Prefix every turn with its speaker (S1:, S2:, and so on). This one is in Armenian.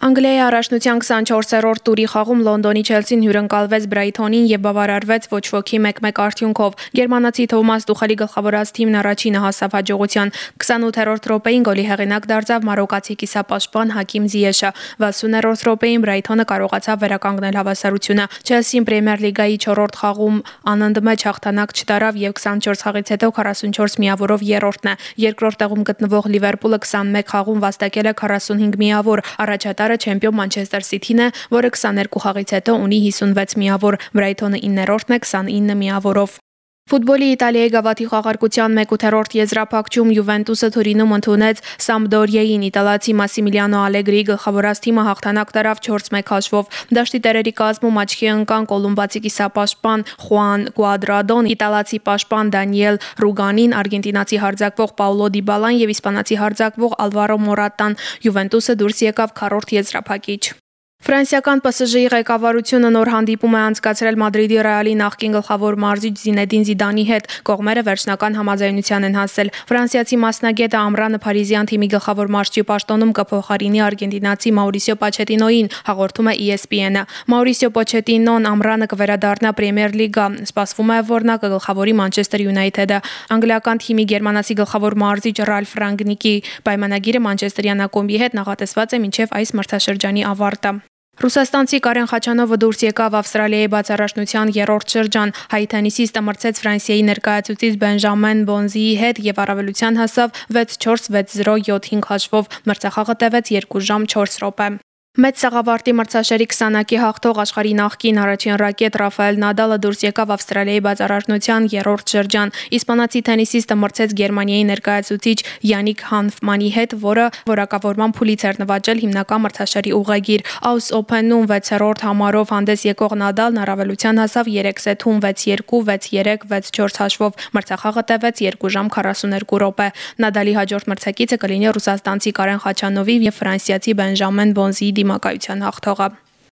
S1: Անգլիայի առաջնության 24-րդ տուրի խաղում Լոնդոնի Չելսին հյուրընկալվեց Բրայթոնին եւ բավարարվեց ոչ ոքի 1-1 արդյունքով։ Գերմանացի Թոմաս Տուխելի գլխավորած թիմն առաջինը հասավ հաջողության։ 28-րդ րոպեին գոլի հեղինակ դարձավ մարոկացի կիսապաշտպան Հակիմ Զիեշը։ 60-րդ րոպեին Բրայթոնը կարողացավ վերականգնել հավասարությունը։ Չելսին Պրեմիեր լիգայի 4-րդ խաղում անընդմեջ հաղթանակ չտարավ եւ 24 խաղից հետո 44 միավորով երրորդն է։ Երկրորդ տեղում գտնվող Լիվերպուլը 21 խաղում վաստակել է 45 միավոր։ Առաջատար Կատարը չեմպիոն Մանչեսթեր Սիթին է, որը 22 խաղից հետո ունի 56 միավոր, Բրայթոնը 9-րդն է 29 միավորով։ Ֆուտբոլի Իտալիայի գավաթի խաղարկության 1/8 եզրափակում Յուվենտուսը Թուրինում ընդունեց Սամպդորիային իտալացի Մասիմիլիանո Ալեգրիի գլխավորած թիմը հաղթանակ տարավ 4-1 հաշվով։ Դաշտի տերերի կազմում աչքի ընկան կոլումբացի կիսապաշտպան Խուան Կուադրադոն, իտալացի պաշտպան Դանիել Ռուգանին, արգենտինացի հարձակվող Պաուլո Դիբալան եւ իսպանացի հարձակվող Ալվարո Մորատան։ Յուվենտուսը դուրս եկավ քառորդ եզրափակիչ։ Ֆրանսիական ՊՍԺ-ի ղեկավարությունը նոր հանդիպում է անցկացրել Մադրիդի Ռեալի նախկին գլխավոր մարզիչ Զինեդին Զիդանի հետ։ Կողմերը վերջնական համաձայնության են հասել։ Ֆրանսիացի մասնագետը Ամրանը Փարիզյան թիմի գլխավոր մարզչի պաշտոնում կփոխարինի արգենտինացի Մաուրիսիո Պաչետինոին, հաղորդում է ESPN-ը։ Մաուրիսիո Պոչետինոն Ամրանը կվերադառնա Պրեմիեր լիգա։ Սպասվում է, որ նա կգլխավորի Մանչեսթեր Յունայթեդը։ Անգլիական թիմի գերմանացի գլխավոր մարզիչ Ռալֆ Ռանգնիկի պայմանագիրը Մանչեսթերյան ակումբի հետ նախատեսված է մինչև այս մրցաշրջանի ավարտը։ Ռուսաստանցի Կարեն Խաչանովը դուրս եկավ Ավստրալիայի բացառաշնության երրորդ շրջան։ Հայ թենիսիստը մրցեց Ֆրանսիայի ներկայացուցիչ Բենժամեն Բոնզիի հետ եւ առավելության հասավ 6-4, 6-0, 7-5 հաշվով։ Մրցախաղը տևեց 2 ժամ 4 րոպե։ Մեծ սաղավարտի մրցաշարի 20-ակի հաղթող աշխարհի նախկին առաջին ռակետ Ռաֆայել Նադալը դուրս եկավ Ավստրալիայի բացառարնության երրորդ շրջան։ Իսպանացի թենիսիստը մրցեց Գերմանիայի ներկայացուցիչ Յանիկ Հանֆմանի հետ, որը որակավորման փուլից էր նվաճել հիմնական մրցաշարի ուղեգիր։ Aus Open-ում 6-րդ համարով հանդես եկող Նադալն առավելության հասավ 3 սեթում 6-2, 6-3, 6-4 հաշվով։ Մրցախաղը տևեց 2 ժամ 42 րոպե։ Նադալի հաջորդ մրցակիցը կլինի ռուսաստանցի Կարեն Խաչանովի եւ ֆրանսիացի Բենժամեն Բոնզիի դիմակայության հաղթողը։